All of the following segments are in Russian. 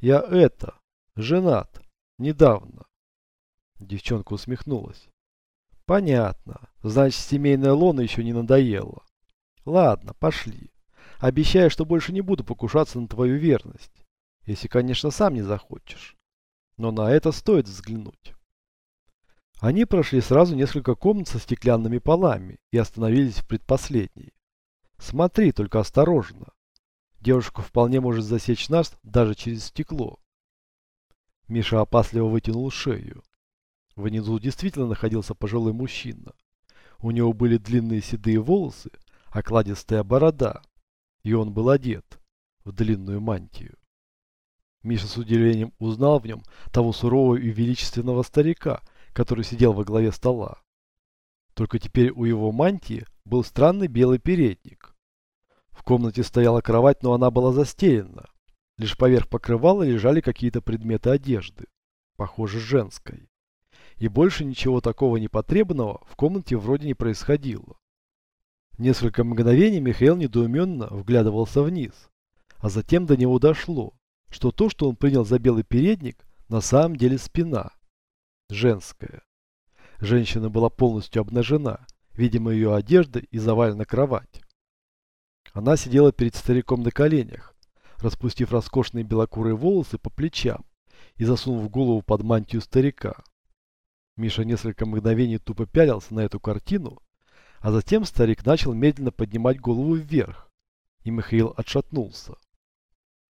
Я это, женат, недавно. Девчонка усмехнулась. Понятно. Значит, семейная лона еще не надоела. Ладно, пошли. Обещаю, что больше не буду покушаться на твою верность. Если, конечно, сам не захочешь. Но на это стоит взглянуть. Они прошли сразу несколько комнат со стеклянными полами и остановились в предпоследней. Смотри, только осторожно. Девушка вполне может засечь нас даже через стекло. Миша опасливо вытянул шею. Внизу действительно находился пожилой мужчина. У него были длинные седые волосы, окладистая борода, и он был одет в длинную мантию. Миша с удивлением узнал в нем того сурового и величественного старика, который сидел во главе стола. Только теперь у его мантии был странный белый передник. В комнате стояла кровать, но она была застелена. Лишь поверх покрывала лежали какие-то предметы одежды, похоже, женской. И больше ничего такого непотребного в комнате вроде не происходило. Несколько мгновений Михаил недоуменно вглядывался вниз, а затем до него дошло, что то, что он принял за белый передник, на самом деле спина. Женская. Женщина была полностью обнажена, видимо ее одежда и завалена кровать. Она сидела перед стариком на коленях, распустив роскошные белокурые волосы по плечам и засунув голову под мантию старика. Миша несколько мгновений тупо пялился на эту картину, а затем старик начал медленно поднимать голову вверх, и Михаил отшатнулся.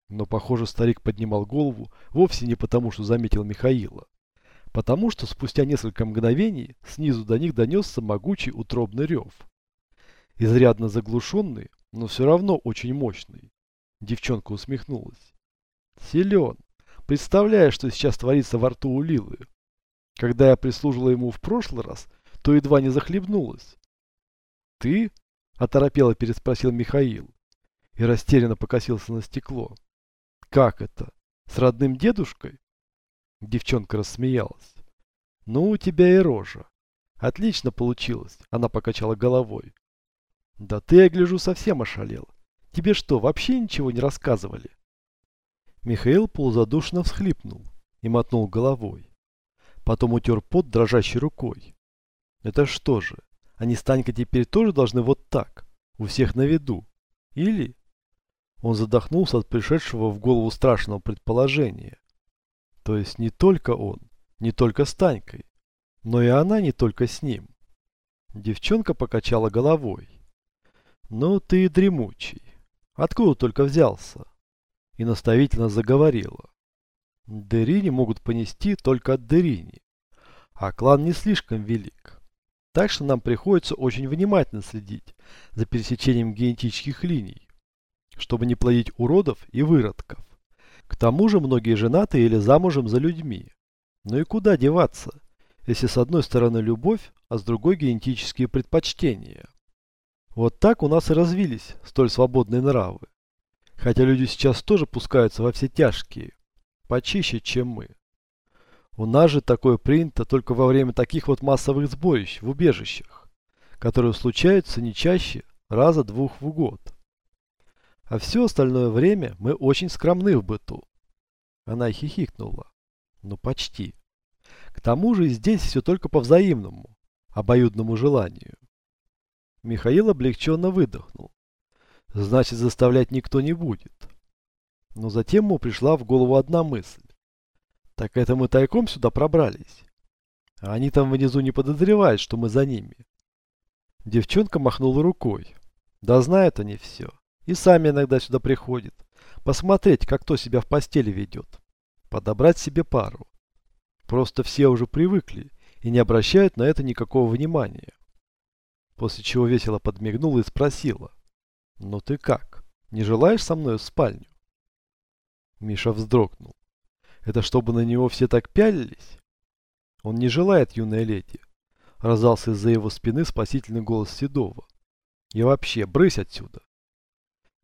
Но, похоже, старик поднимал голову вовсе не потому, что заметил Михаила, потому что спустя несколько мгновений снизу до них донесся могучий утробный рев. Изрядно заглушенный, но все равно очень мощный. Девчонка усмехнулась. Силен. Представляешь, что сейчас творится во рту у Лилы. Когда я прислужила ему в прошлый раз, то едва не захлебнулась. «Ты?» – оторопело переспросил Михаил и растерянно покосился на стекло. «Как это? С родным дедушкой?» Девчонка рассмеялась. «Ну, у тебя и рожа. Отлично получилось», – она покачала головой. «Да ты, я гляжу, совсем ошалел. Тебе что, вообще ничего не рассказывали?» Михаил полузадушно всхлипнул и мотнул головой. Потом утер пот дрожащей рукой. Это что же, они с Танькой теперь тоже должны вот так, у всех на виду? Или... Он задохнулся от пришедшего в голову страшного предположения. То есть не только он, не только с Танькой, но и она не только с ним. Девчонка покачала головой. «Ну ты и дремучий. Откуда только взялся?» И наставительно заговорила. Дерини могут понести только от Дерини. А клан не слишком велик. Так что нам приходится очень внимательно следить за пересечением генетических линий, чтобы не плодить уродов и выродков. К тому же многие женаты или замужем за людьми. Ну и куда деваться, если с одной стороны любовь, а с другой генетические предпочтения. Вот так у нас и развились столь свободные нравы. Хотя люди сейчас тоже пускаются во все тяжкие, почище, чем мы. У нас же такое принято только во время таких вот массовых сборищ в убежищах, которые случаются не чаще раза-двух в год. А все остальное время мы очень скромны в быту. Она хихикнула. Ну почти. К тому же здесь все только по взаимному, обоюдному желанию. Михаил облегченно выдохнул. Значит, заставлять никто не будет. Но затем ему пришла в голову одна мысль. Так это мы тайком сюда пробрались. А они там внизу не подозревают, что мы за ними. Девчонка махнула рукой. Да знают они все. И сами иногда сюда приходят. Посмотреть, как кто себя в постели ведет. Подобрать себе пару. Просто все уже привыкли и не обращают на это никакого внимания. После чего весело подмигнула и спросила. «Ну ты как? Не желаешь со мной в спальню?» Миша вздрогнул. Это чтобы на него все так пялились? Он не желает, юная леди. Раздался из-за его спины спасительный голос Седова. И вообще, брысь отсюда.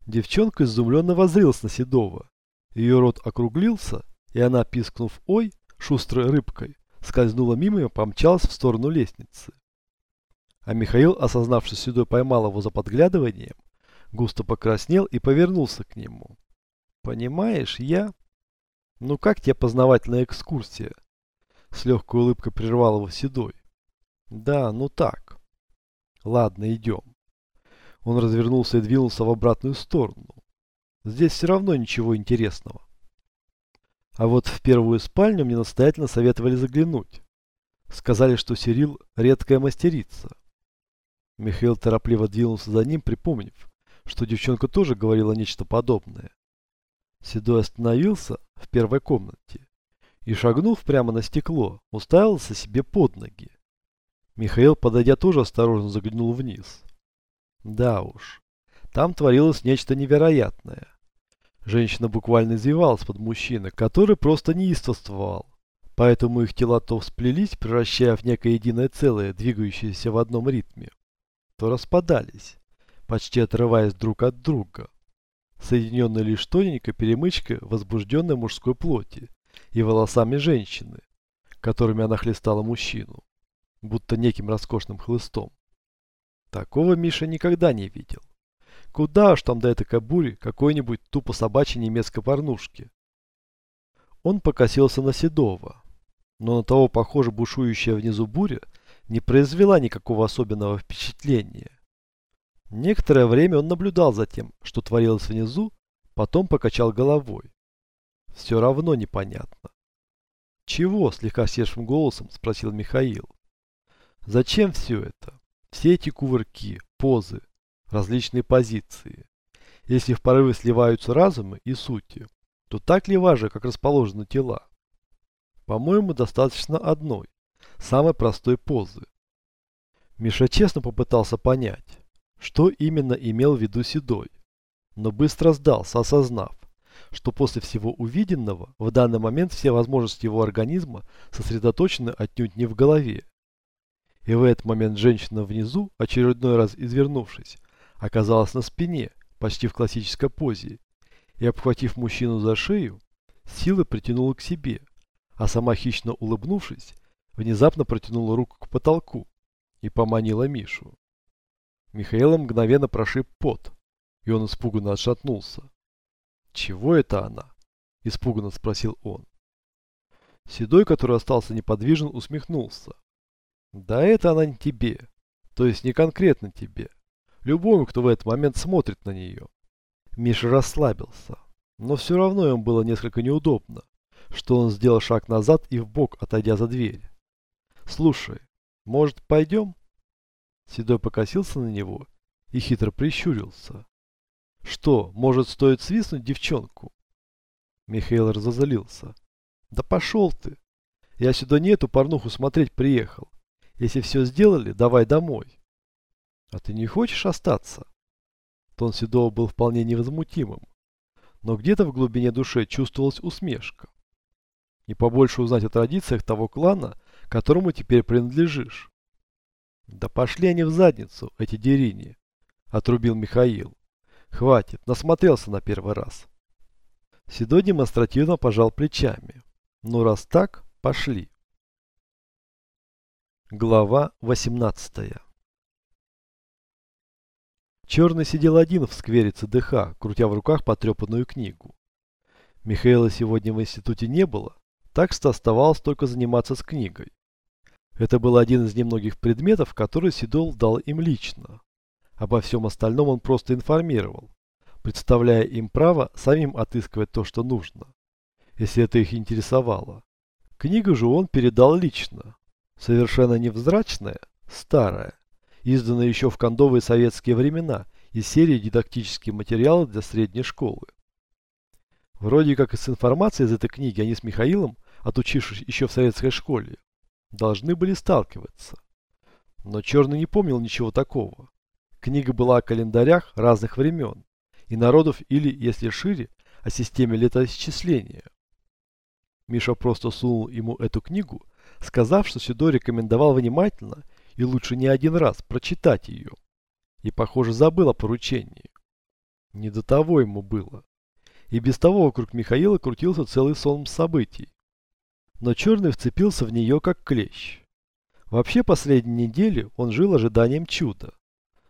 Девчонка изумленно воззрилась на Седова. Ее рот округлился, и она, пискнув «Ой!» шустрой рыбкой, скользнула мимо и помчалась в сторону лестницы. А Михаил, осознав, что Седой поймал его за подглядыванием, густо покраснел и повернулся к нему. Понимаешь, я... Ну как тебе познавательная экскурсия? С легкой улыбкой прервал его Седой. Да, ну так. Ладно, идем. Он развернулся и двинулся в обратную сторону. Здесь все равно ничего интересного. А вот в первую спальню мне настоятельно советовали заглянуть. Сказали, что Сирил редкая мастерица. Михаил торопливо двинулся за ним, припомнив, что девчонка тоже говорила нечто подобное. Седой остановился в первой комнате и, шагнув прямо на стекло, уставился себе под ноги. Михаил, подойдя, тоже осторожно заглянул вниз. Да уж, там творилось нечто невероятное. Женщина буквально извивалась под мужчиной, который просто неистовствовал. Поэтому их тела то всплелись, превращая в некое единое целое, двигающееся в одном ритме, то распадались, почти отрываясь друг от друга, соединенные лишь тоненькой перемычкой возбужденной мужской плоти и волосами женщины, которыми она хлестала мужчину, будто неким роскошным хлыстом. Такого Миша никогда не видел. Куда уж там до этой кабури какой-нибудь тупо собачьей немецкой порнушки. Он покосился на Седова, но на того, похоже, бушующая внизу буря не произвела никакого особенного впечатления. Некоторое время он наблюдал за тем, что творилось внизу, потом покачал головой. Все равно непонятно. «Чего?» – слегка севшим голосом спросил Михаил. «Зачем все это? Все эти кувырки, позы, различные позиции. Если в порывы сливаются разумы и сути, то так ли важно, как расположены тела? По-моему, достаточно одной, самой простой позы. Миша честно попытался понять, что именно имел в виду Седой, но быстро сдался, осознав, что после всего увиденного в данный момент все возможности его организма сосредоточены отнюдь не в голове. И в этот момент женщина внизу, очередной раз извернувшись, оказалась на спине, почти в классической позе, и, обхватив мужчину за шею, силой притянула к себе, а сама хищно улыбнувшись, внезапно протянула руку к потолку и поманила Мишу. Михаила мгновенно прошиб пот, и он испуганно отшатнулся. «Чего это она?» – испуганно спросил он. Седой, который остался неподвижен, усмехнулся. «Да это она не тебе, то есть не конкретно тебе, любому, кто в этот момент смотрит на нее». Миша расслабился, но все равно ему было несколько неудобно, что он сделал шаг назад и вбок, отойдя за дверь. «Слушай, может, пойдем?» Седой покосился на него и хитро прищурился. «Что, может, стоит свистнуть девчонку?» Михаил разозлился. «Да пошел ты! Я сюда не эту порнуху смотреть приехал. Если все сделали, давай домой». «А ты не хочешь остаться?» Тон Седова был вполне невозмутимым, но где-то в глубине души чувствовалась усмешка. И побольше узнать о традициях того клана, которому теперь принадлежишь. Да пошли они в задницу, эти дерини, отрубил Михаил. Хватит, насмотрелся на первый раз. Седой демонстративно пожал плечами. Ну раз так, пошли. Глава 18 Черный сидел один в сквере ЦДХ, крутя в руках потрепанную книгу. Михаила сегодня в институте не было, так что оставалось только заниматься с книгой. Это был один из немногих предметов, который Сидол дал им лично. Обо всем остальном он просто информировал, представляя им право самим отыскивать то, что нужно, если это их интересовало. Книгу же он передал лично, совершенно невзрачная, старая, изданная еще в кондовые советские времена из серии дидактические материалы для средней школы. Вроде как и с информацией из этой книги они с Михаилом, отучившись еще в советской школе, должны были сталкиваться. Но Черный не помнил ничего такого. Книга была о календарях разных времен и народов или, если шире, о системе летоисчисления. Миша просто сунул ему эту книгу, сказав, что Сюдо рекомендовал внимательно и лучше не один раз прочитать ее. И, похоже, забыл о поручении. Не до того ему было. И без того вокруг Михаила крутился целый сон событий но Черный вцепился в нее как клещ. Вообще последние недели он жил ожиданием чуда,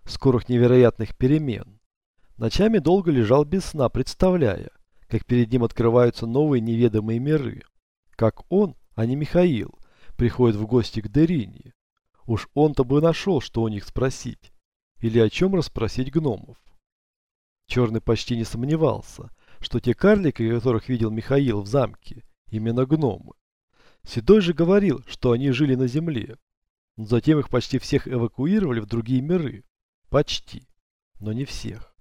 скорых невероятных перемен. Ночами долго лежал без сна, представляя, как перед ним открываются новые неведомые миры. Как он, а не Михаил, приходит в гости к Дерине. Уж он-то бы нашел, что у них спросить. Или о чем расспросить гномов. Черный почти не сомневался, что те карлики, которых видел Михаил в замке, именно гномы. Седой же говорил, что они жили на земле. Но затем их почти всех эвакуировали в другие миры. Почти. Но не всех.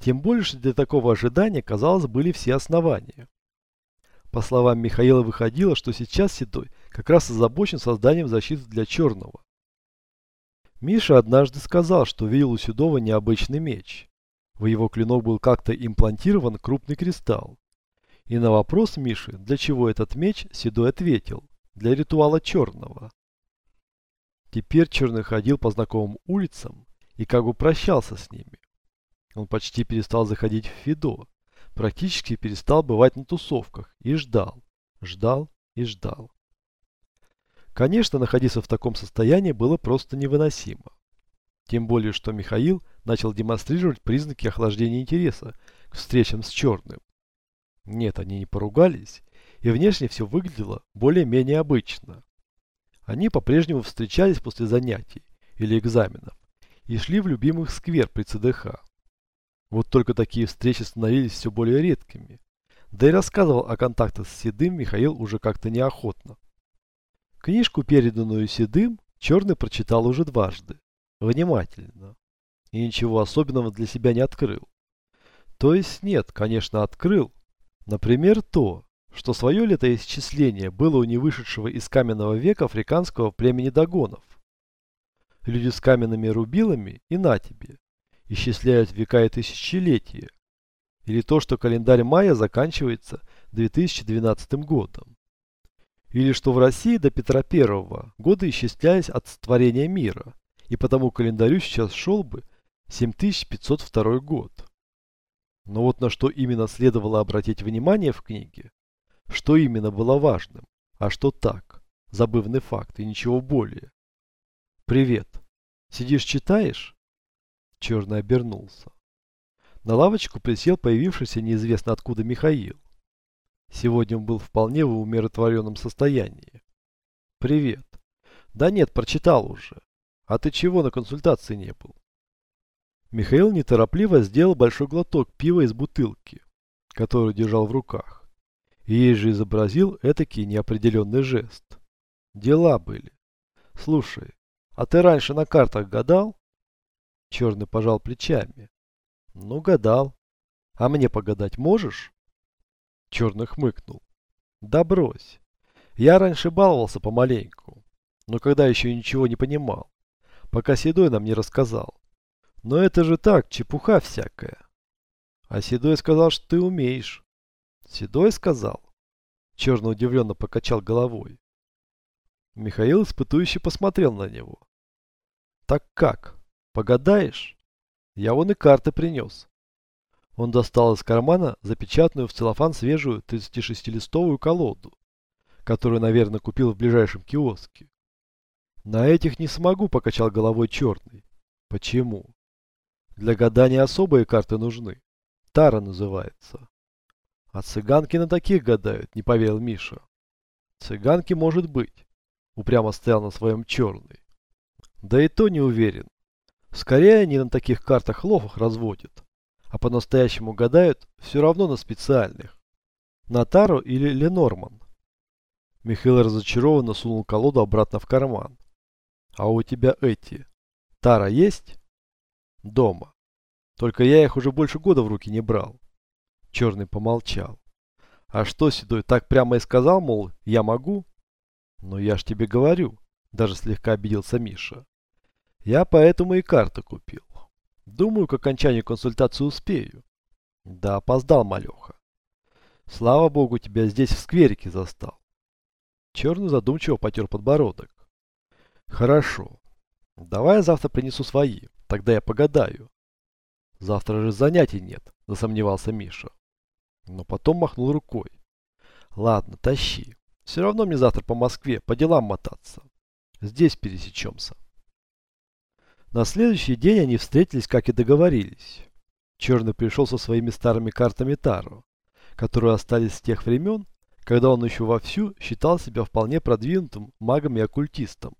Тем что для такого ожидания, казалось, были все основания. По словам Михаила, выходило, что сейчас Седой как раз озабочен созданием защиты для Черного. Миша однажды сказал, что видел у Седова необычный меч. В его клинок был как-то имплантирован крупный кристалл. И на вопрос Миши, для чего этот меч, Седой ответил, для ритуала Черного. Теперь Черный ходил по знакомым улицам и как бы прощался с ними. Он почти перестал заходить в Фидо, практически перестал бывать на тусовках и ждал, ждал и ждал. Конечно, находиться в таком состоянии было просто невыносимо. Тем более, что Михаил начал демонстрировать признаки охлаждения интереса к встречам с Черным. Нет, они не поругались, и внешне все выглядело более-менее обычно. Они по-прежнему встречались после занятий или экзаменов и шли в любимый сквер при ЦДХ. Вот только такие встречи становились все более редкими. Да и рассказывал о контактах с Седым Михаил уже как-то неохотно. Книжку, переданную Седым, Черный прочитал уже дважды. Внимательно. И ничего особенного для себя не открыл. То есть нет, конечно, открыл. Например, то, что свое летоисчисление было у невышедшего из каменного века африканского племени Дагонов. Люди с каменными рубилами и на тебе исчисляют века и тысячелетия, или то, что календарь мая заканчивается 2012 годом, или что в России до Петра I годы исчислялись от сотворения мира, и потому календарю сейчас шел бы 7502 год. Но вот на что именно следовало обратить внимание в книге, что именно было важным, а что так, забывный факт и ничего более. «Привет. Сидишь читаешь?» Черный обернулся. На лавочку присел появившийся неизвестно откуда Михаил. Сегодня он был вполне в умиротворенном состоянии. «Привет. Да нет, прочитал уже. А ты чего на консультации не был?» Михаил неторопливо сделал большой глоток пива из бутылки, которую держал в руках. И ей же изобразил этакий неопределенный жест. Дела были. Слушай, а ты раньше на картах гадал? Черный пожал плечами. Ну, гадал. А мне погадать можешь? Черный хмыкнул. Да брось. Я раньше баловался помаленьку, но когда еще ничего не понимал, пока Седой нам не рассказал. Но это же так, чепуха всякая. А Седой сказал, что ты умеешь. Седой сказал? Черный удивленно покачал головой. Михаил испытующе посмотрел на него. Так как? Погадаешь? Я вон и карты принес. Он достал из кармана запечатанную в целлофан свежую 36-листовую колоду, которую, наверное, купил в ближайшем киоске. На этих не смогу, покачал головой черный. Почему? Для гадания особые карты нужны. Тара называется. А цыганки на таких гадают, не поверил Миша. Цыганки может быть. Упрямо стоял на своем черный. Да и то не уверен. Скорее они на таких картах лохов разводят, а по-настоящему гадают все равно на специальных. На Тару или Ленорман. Михаил разочарованно сунул колоду обратно в карман. А у тебя эти. Тара есть? Дома. Только я их уже больше года в руки не брал. Черный помолчал. А что, Седой, так прямо и сказал, мол, я могу? Но я ж тебе говорю, даже слегка обиделся Миша. Я поэтому и карты купил. Думаю, к окончанию консультации успею. Да, опоздал, малеха. Слава богу, тебя здесь в скверике застал. Черный задумчиво потер подбородок. Хорошо. Давай я завтра принесу свои. Тогда я погадаю. Завтра же занятий нет, засомневался Миша. Но потом махнул рукой. Ладно, тащи. Все равно мне завтра по Москве по делам мотаться. Здесь пересечемся. На следующий день они встретились, как и договорились. Черный пришел со своими старыми картами Таро, которые остались с тех времен, когда он еще вовсю считал себя вполне продвинутым магом и оккультистом.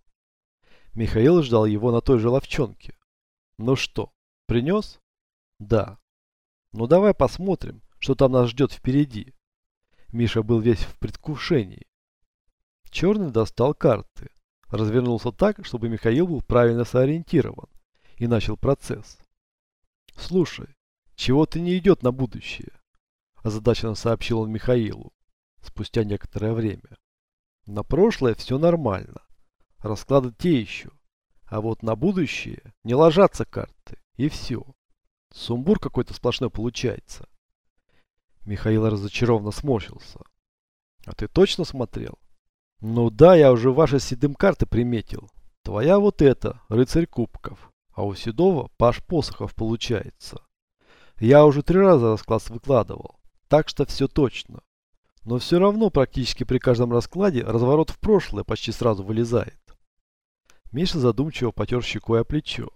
Михаил ждал его на той же ловчонке. Ну что, принес? Да. Ну давай посмотрим, что там нас ждет впереди. Миша был весь в предвкушении. Черный достал карты, развернулся так, чтобы Михаил был правильно сориентирован, и начал процесс. «Слушай, чего-то не идет на будущее», – озадаченно сообщил он Михаилу спустя некоторое время. «На прошлое все нормально, расклады те еще, а вот на будущее не ложатся карты, и все. Сумбур какой-то сплошной получается». Михаил разочарованно сморщился. «А ты точно смотрел?» «Ну да, я уже ваши седым карты приметил. Твоя вот эта, рыцарь кубков, а у Седова паш посохов получается. Я уже три раза расклад выкладывал, так что все точно. Но все равно практически при каждом раскладе разворот в прошлое почти сразу вылезает». Миша задумчиво потер щекой о плечо.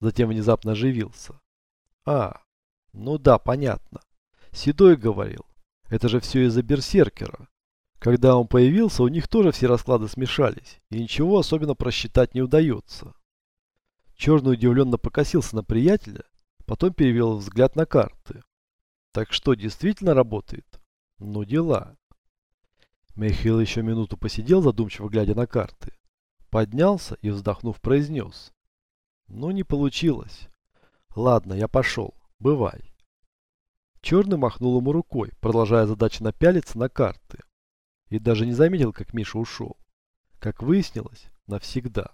Затем внезапно оживился. «А, ну да, понятно. Седой говорил. Это же все из-за берсеркера. Когда он появился, у них тоже все расклады смешались, и ничего особенно просчитать не удается. Черный удивленно покосился на приятеля, потом перевел взгляд на карты. Так что, действительно работает? Ну, дела. Михаил еще минуту посидел, задумчиво глядя на карты. Поднялся и, вздохнув, произнес. Ну, не получилось. Ладно, я пошел. Бывай. Черный махнул ему рукой, продолжая задачно пялиться на карты и даже не заметил, как Миша ушел. Как выяснилось, навсегда.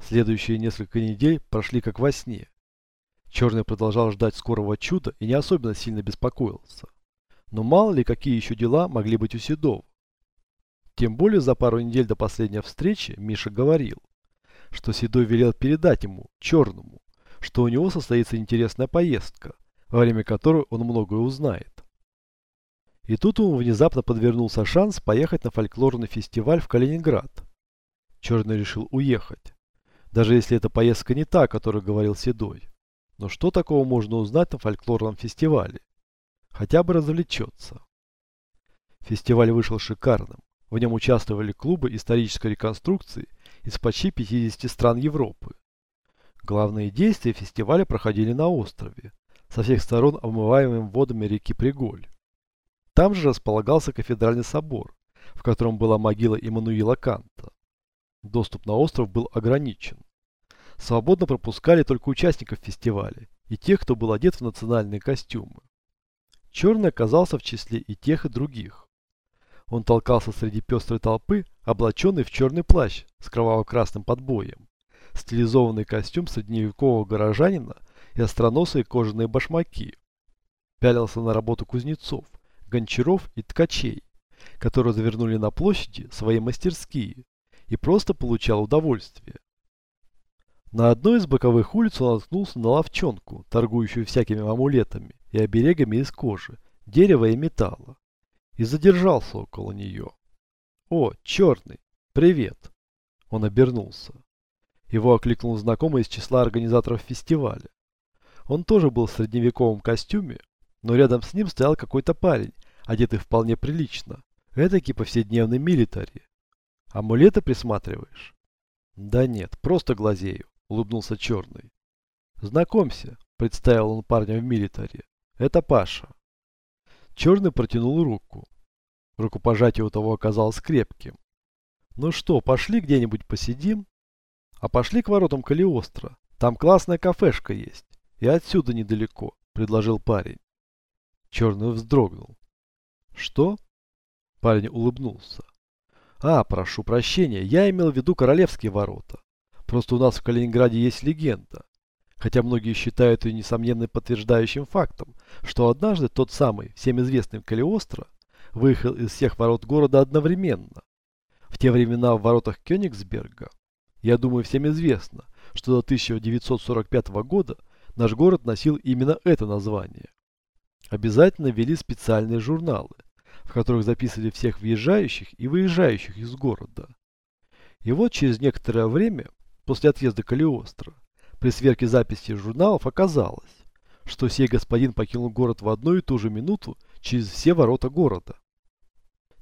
Следующие несколько недель прошли как во сне. Черный продолжал ждать скорого чуда и не особенно сильно беспокоился. Но мало ли какие еще дела могли быть у Седова. Тем более за пару недель до последней встречи Миша говорил, что Седой велел передать ему, Черному, что у него состоится интересная поездка, во время которой он многое узнает. И тут ему внезапно подвернулся шанс поехать на фольклорный фестиваль в Калининград. Черный решил уехать. Даже если эта поездка не та, о которой говорил Седой. Но что такого можно узнать на фольклорном фестивале? Хотя бы развлечется. Фестиваль вышел шикарным. В нем участвовали клубы исторической реконструкции из почти 50 стран Европы. Главные действия фестиваля проходили на острове, со всех сторон омываемым водами реки Приголь. Там же располагался кафедральный собор, в котором была могила Иммануила Канта. Доступ на остров был ограничен. Свободно пропускали только участников фестиваля и тех, кто был одет в национальные костюмы. Черный оказался в числе и тех, и других. Он толкался среди пестрой толпы, облаченный в черный плащ с кроваво-красным подбоем, стилизованный костюм средневекового горожанина и остроносые кожаные башмаки. Пялился на работу кузнецов, гончаров и ткачей, которые завернули на площади свои мастерские и просто получал удовольствие. На одной из боковых улиц он наткнулся на ловчонку, торгующую всякими амулетами и оберегами из кожи, дерева и металла, и задержался около нее. «О, черный! Привет!» Он обернулся. Его окликнул знакомый из числа организаторов фестиваля. Он тоже был в средневековом костюме, но рядом с ним стоял какой-то парень, одетый вполне прилично. Этакий повседневный милитари. Амулеты присматриваешь? Да нет, просто глазею, улыбнулся Черный. Знакомься, представил он парня в милитаре. Это Паша. Черный протянул руку. Рукопожатие у того оказалось крепким. Ну что, пошли где-нибудь посидим? А пошли к воротам Калиостро. Там классная кафешка есть. И отсюда недалеко, предложил парень. Черный вздрогнул. Что? Парень улыбнулся. А, прошу прощения, я имел в виду королевские ворота. Просто у нас в Калининграде есть легенда. Хотя многие считают ее несомненно подтверждающим фактом, что однажды тот самый, всем известный Калиостро, выехал из всех ворот города одновременно. В те времена в воротах Кёнигсберга, я думаю, всем известно, что до 1945 года наш город носил именно это название. Обязательно вели специальные журналы, в которых записывали всех въезжающих и выезжающих из города. И вот через некоторое время, после отъезда Калиостро, при сверке записи журналов оказалось, что сей господин покинул город в одну и ту же минуту через все ворота города.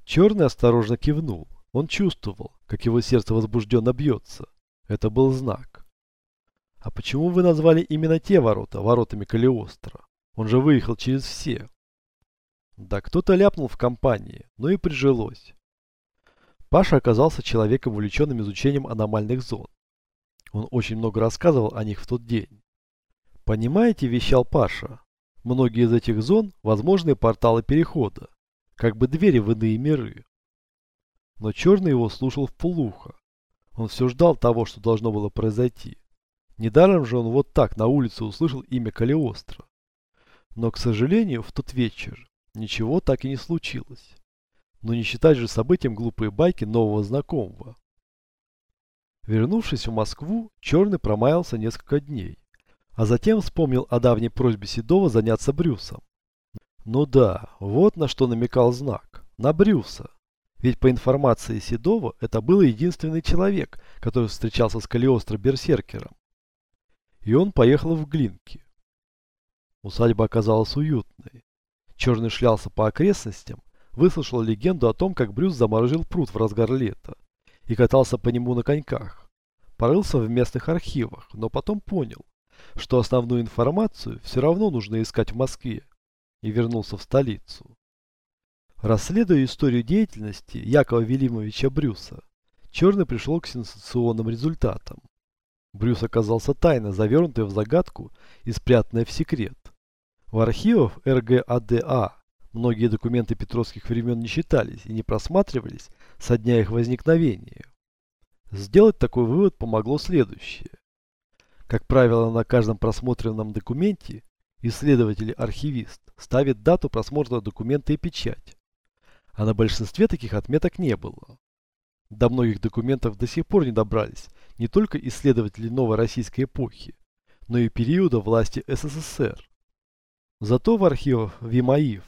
Черный осторожно кивнул. Он чувствовал, как его сердце возбужденно бьется. Это был знак. А почему вы назвали именно те ворота воротами Калиостро? Он же выехал через все. Да кто-то ляпнул в компании, но и прижилось. Паша оказался человеком, увлеченным изучением аномальных зон. Он очень много рассказывал о них в тот день. «Понимаете, — вещал Паша, — многие из этих зон – возможные порталы перехода, как бы двери в иные миры». Но Черный его слушал в полухо. Он все ждал того, что должно было произойти. Недаром же он вот так на улице услышал имя Калиостро. Но, к сожалению, в тот вечер ничего так и не случилось. Но не считать же событием глупые байки нового знакомого. Вернувшись в Москву, Черный промаялся несколько дней, а затем вспомнил о давней просьбе Седова заняться Брюсом. Ну да, вот на что намекал знак. На Брюса. Ведь по информации Седова, это был единственный человек, который встречался с Калиостро-берсеркером. И он поехал в Глинки. Усадьба оказалась уютной. Черный шлялся по окрестностям, выслушал легенду о том, как Брюс заморозил пруд в разгар лета и катался по нему на коньках. Порылся в местных архивах, но потом понял, что основную информацию все равно нужно искать в Москве, и вернулся в столицу. Расследуя историю деятельности Якова Велимовича Брюса, Черный пришел к сенсационным результатам. Брюс оказался тайно завернутый в загадку и спрятанный в секрет. В архивах РГАДА многие документы петровских времен не считались и не просматривались со дня их возникновения. Сделать такой вывод помогло следующее. Как правило, на каждом просмотренном документе исследователь-архивист ставит дату просмотра документа и печать, а на большинстве таких отметок не было. До многих документов до сих пор не добрались не только исследователи новой российской эпохи, но и периода власти СССР. Зато в архивах ВИМАИФ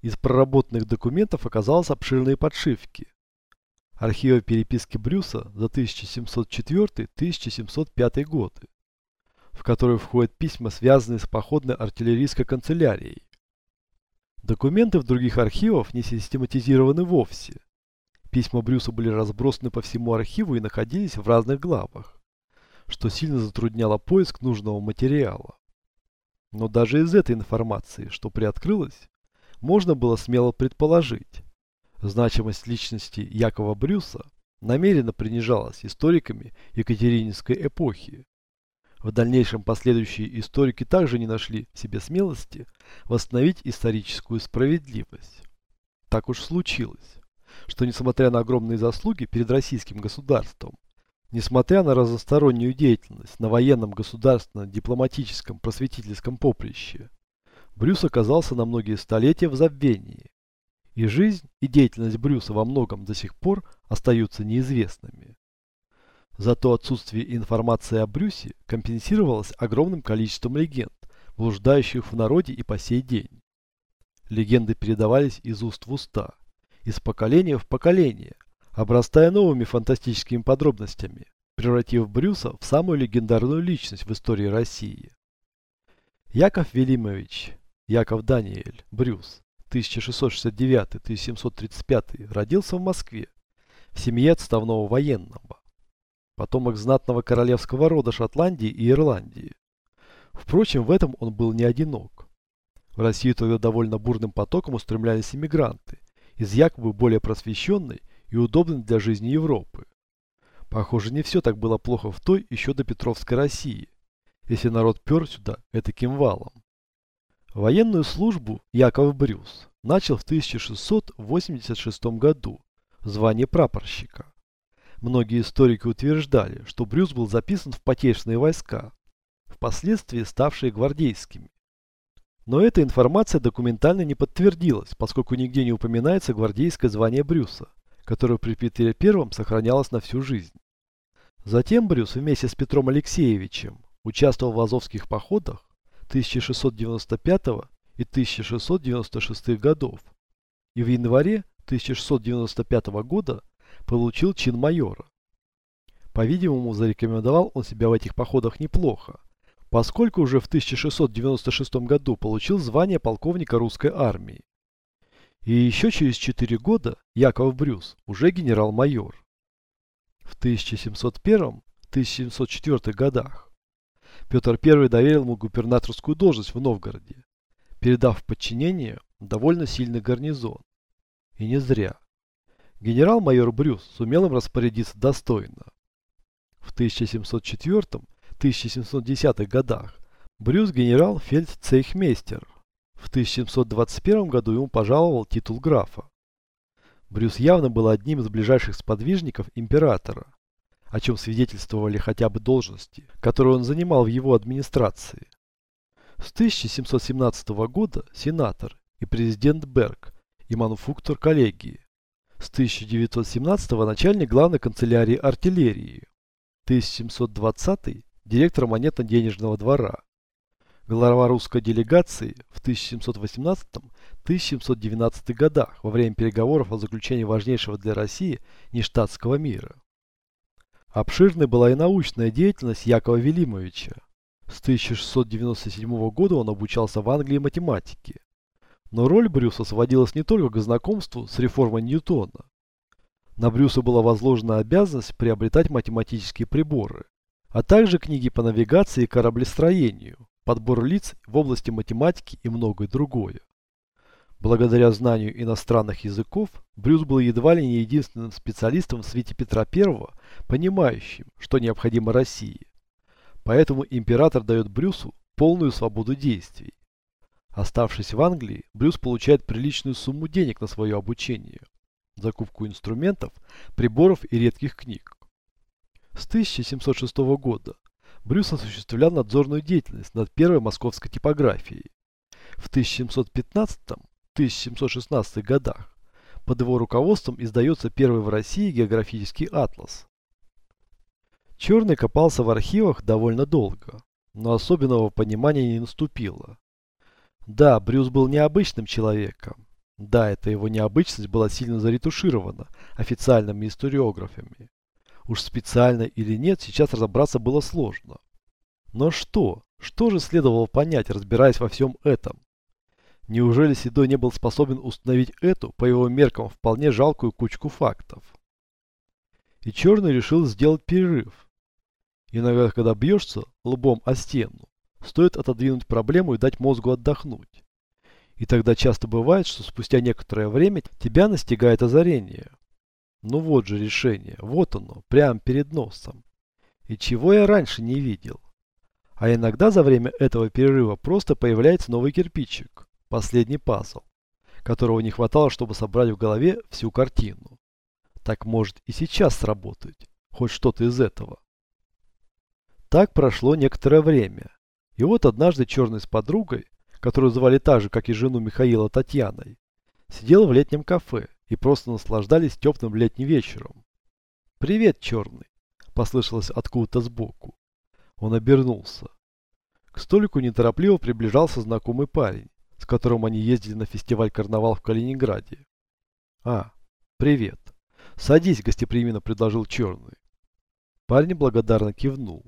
из проработанных документов оказалось обширные подшивки. Архивы переписки Брюса за 1704-1705 годы, в которые входят письма, связанные с походной артиллерийской канцелярией. Документы в других архивах не систематизированы вовсе. Письма Брюса были разбросаны по всему архиву и находились в разных главах, что сильно затрудняло поиск нужного материала. Но даже из этой информации, что приоткрылось, можно было смело предположить. Значимость личности Якова Брюса намеренно принижалась историками Екатерининской эпохи. В дальнейшем последующие историки также не нашли в себе смелости восстановить историческую справедливость. Так уж случилось, что несмотря на огромные заслуги перед российским государством, Несмотря на разностороннюю деятельность на военном, государственном, дипломатическом, просветительском поприще, Брюс оказался на многие столетия в забвении. И жизнь, и деятельность Брюса во многом до сих пор остаются неизвестными. Зато отсутствие информации о Брюсе компенсировалось огромным количеством легенд, блуждающих в народе и по сей день. Легенды передавались из уст в уста, из поколения в поколение, обрастая новыми фантастическими подробностями, превратив Брюса в самую легендарную личность в истории России. Яков Велимович, Яков Даниэль, Брюс, 1669-1735, родился в Москве, в семье отставного военного, потомок знатного королевского рода Шотландии и Ирландии. Впрочем, в этом он был не одинок. В Россию тогда довольно бурным потоком устремлялись иммигранты из якобы более просвещенной и удобной для жизни Европы. Похоже, не все так было плохо в той еще до Петровской России, если народ пер сюда этаким валом. Военную службу Яков Брюс начал в 1686 году в звании прапорщика. Многие историки утверждали, что Брюс был записан в потешные войска, впоследствии ставшие гвардейскими. Но эта информация документально не подтвердилась, поскольку нигде не упоминается гвардейское звание Брюса которое при Петре I сохранялось на всю жизнь. Затем Брюс вместе с Петром Алексеевичем участвовал в Азовских походах 1695 и 1696 годов и в январе 1695 года получил чин майора. По-видимому, зарекомендовал он себя в этих походах неплохо, поскольку уже в 1696 году получил звание полковника русской армии. И еще через 4 года Яков Брюс уже генерал-майор. В 1701-1704 годах Петр I доверил ему губернаторскую должность в Новгороде, передав в подчинение довольно сильный гарнизон. И не зря. Генерал-майор Брюс сумел им распорядиться достойно. В 1704-1710 годах Брюс генерал фельдцейхмейстер. В 1721 году ему пожаловал титул графа. Брюс явно был одним из ближайших сподвижников императора, о чем свидетельствовали хотя бы должности, которые он занимал в его администрации. С 1717 года сенатор и президент Берг и мануфактур коллегии. С 1917 начальник главной канцелярии артиллерии. 1720 директор монетно-денежного двора. Глава русской делегации в 1718-1719 годах во время переговоров о заключении важнейшего для России нештатского мира. Обширной была и научная деятельность Якова Велимовича. С 1697 года он обучался в Англии математике. Но роль Брюса сводилась не только к знакомству с реформой Ньютона. На Брюса была возложена обязанность приобретать математические приборы, а также книги по навигации и кораблестроению, подбор лиц в области математики и многое другое. Благодаря знанию иностранных языков, Брюс был едва ли не единственным специалистом в свете Петра I, понимающим, что необходимо России. Поэтому император дает Брюсу полную свободу действий. Оставшись в Англии, Брюс получает приличную сумму денег на свое обучение, закупку инструментов, приборов и редких книг. С 1706 года Брюс осуществлял надзорную деятельность над первой московской типографией. В 1715-1716 годах под его руководством издается первый в России географический атлас. Черный копался в архивах довольно долго, но особенного понимания не наступило. Да, Брюс был необычным человеком. Да, эта его необычность была сильно заретуширована официальными историографами. Уж специально или нет, сейчас разобраться было сложно. Но что? Что же следовало понять, разбираясь во всем этом? Неужели Седой не был способен установить эту, по его меркам, вполне жалкую кучку фактов? И Черный решил сделать перерыв. Иногда, когда бьешься лбом о стену, стоит отодвинуть проблему и дать мозгу отдохнуть. И тогда часто бывает, что спустя некоторое время тебя настигает озарение. Ну вот же решение, вот оно, прямо перед носом. И чего я раньше не видел. А иногда за время этого перерыва просто появляется новый кирпичик, последний пазл, которого не хватало, чтобы собрать в голове всю картину. Так может и сейчас сработать, хоть что-то из этого. Так прошло некоторое время. И вот однажды Черный с подругой, которую звали так же, как и жену Михаила Татьяной, сидел в летнем кафе и просто наслаждались теплым летним вечером. «Привет, Черный!» – послышалось откуда-то сбоку. Он обернулся. К столику неторопливо приближался знакомый парень, с которым они ездили на фестиваль «Карнавал» в Калининграде. «А, привет. Садись», – гостеприимно предложил Черный. Парень благодарно кивнул.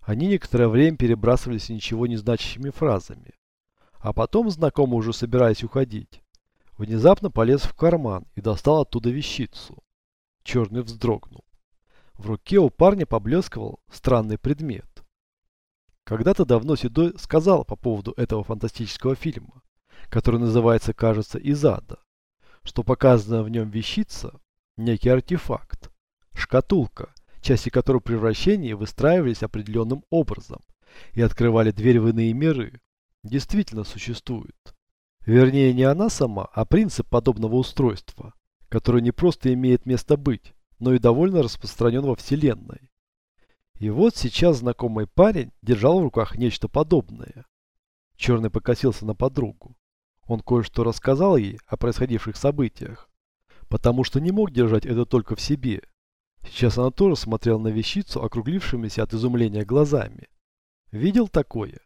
Они некоторое время перебрасывались ничего не значащими фразами. А потом знакомый, уже собираясь уходить, внезапно полез в карман и достал оттуда вещицу. Черный вздрогнул. В руке у парня поблескивал странный предмет. Когда-то давно Седой сказал по поводу этого фантастического фильма, который называется, кажется, «Из ада», что показанная в нем вещица – некий артефакт, шкатулка, части которой превращения выстраивались определенным образом и открывали дверь в иные миры, действительно существует. Вернее, не она сама, а принцип подобного устройства, который не просто имеет место быть, но и довольно распространен во Вселенной. И вот сейчас знакомый парень держал в руках нечто подобное. Черный покосился на подругу. Он кое-что рассказал ей о происходивших событиях, потому что не мог держать это только в себе. Сейчас она тоже смотрела на вещицу, округлившимися от изумления глазами. Видел такое?